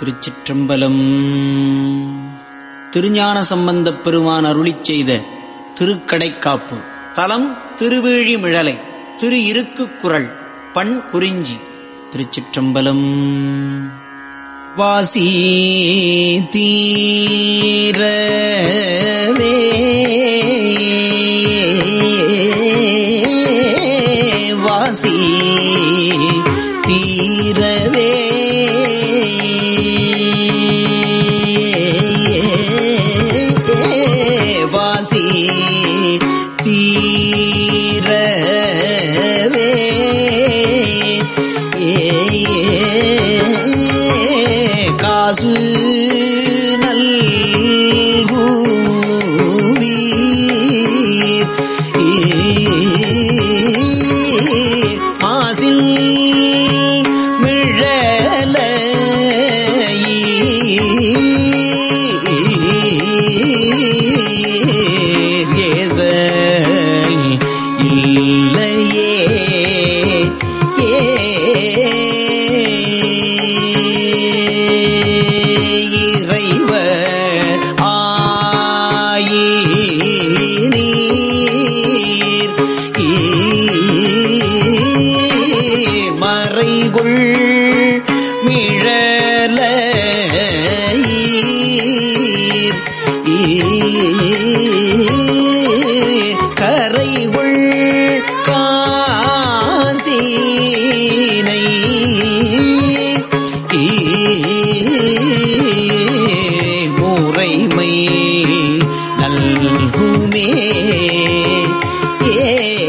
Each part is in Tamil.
திருச்சிற்றம்பலம். திருஞான சம்பந்தப் பெருமான் அருளி செய்த திருக்கடைக்காப்பு. தலம் திருவேழிமிழலை திரு இருக்கு குரல் பண் குறிஞ்சி. திருச்சிற்றம்பலம். வாசி தீரவே வாசி தீரவே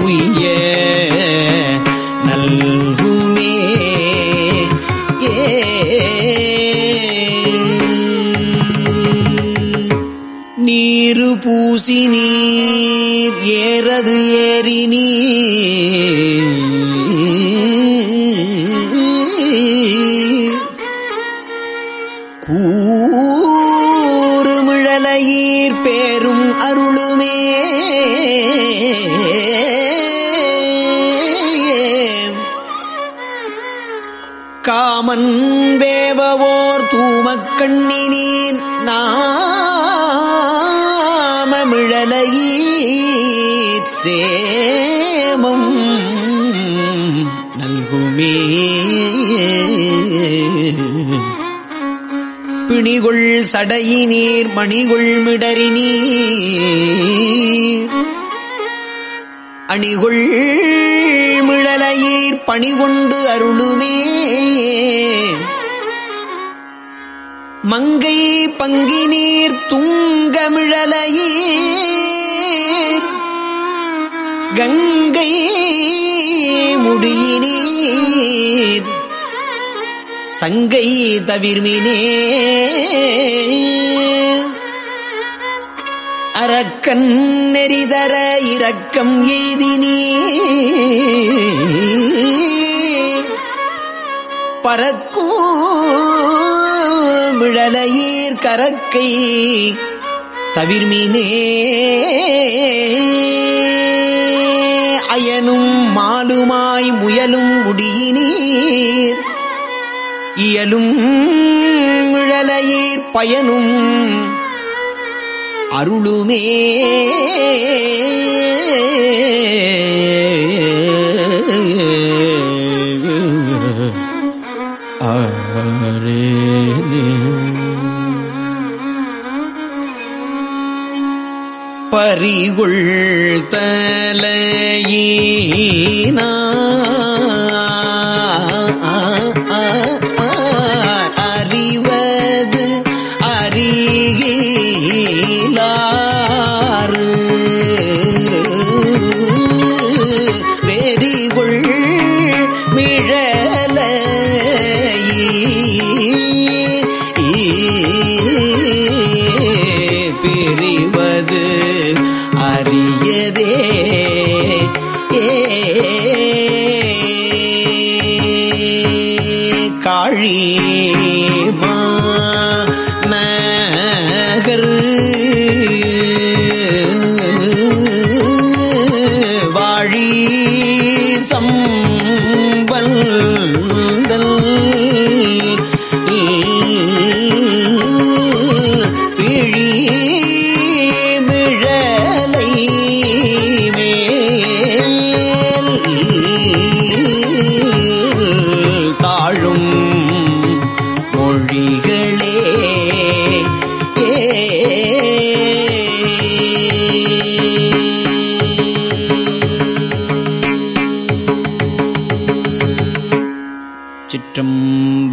உய்ய நல்குமே. நீரு பூசி நீர் ஏறது ஏறி நீர். கூறுமிழலையீர் பேரும் அருளுமே. காமன் வேவவோர் தூமக்கண்ணினீர் நாமமிழலையீர் சேமம் நல்குமே. பிணிகுள் சடையினீர் மணிகுள் மிடறினீர் அணிகுள் மிழலையீர் பணிகொண்டு அருளுமே. மங்கை பங்கினீர் துங்கமிழலையீர் கங்கை முடியினீர். சங்கை தவிர்மினே. அரக்கன் நெறிதர இரக்கம் எய்தினீ. பறக்கும் விழலையீர் கரக்கை தவிர்மீனே. அயனும் மாலுமாய் முயலும் முடியினீர். இயலும் இழலையீர் பயனும் அருளுமே. பறிகுள் தலையினா. நீ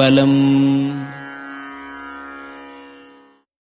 திருச்சிற்றம்பலம்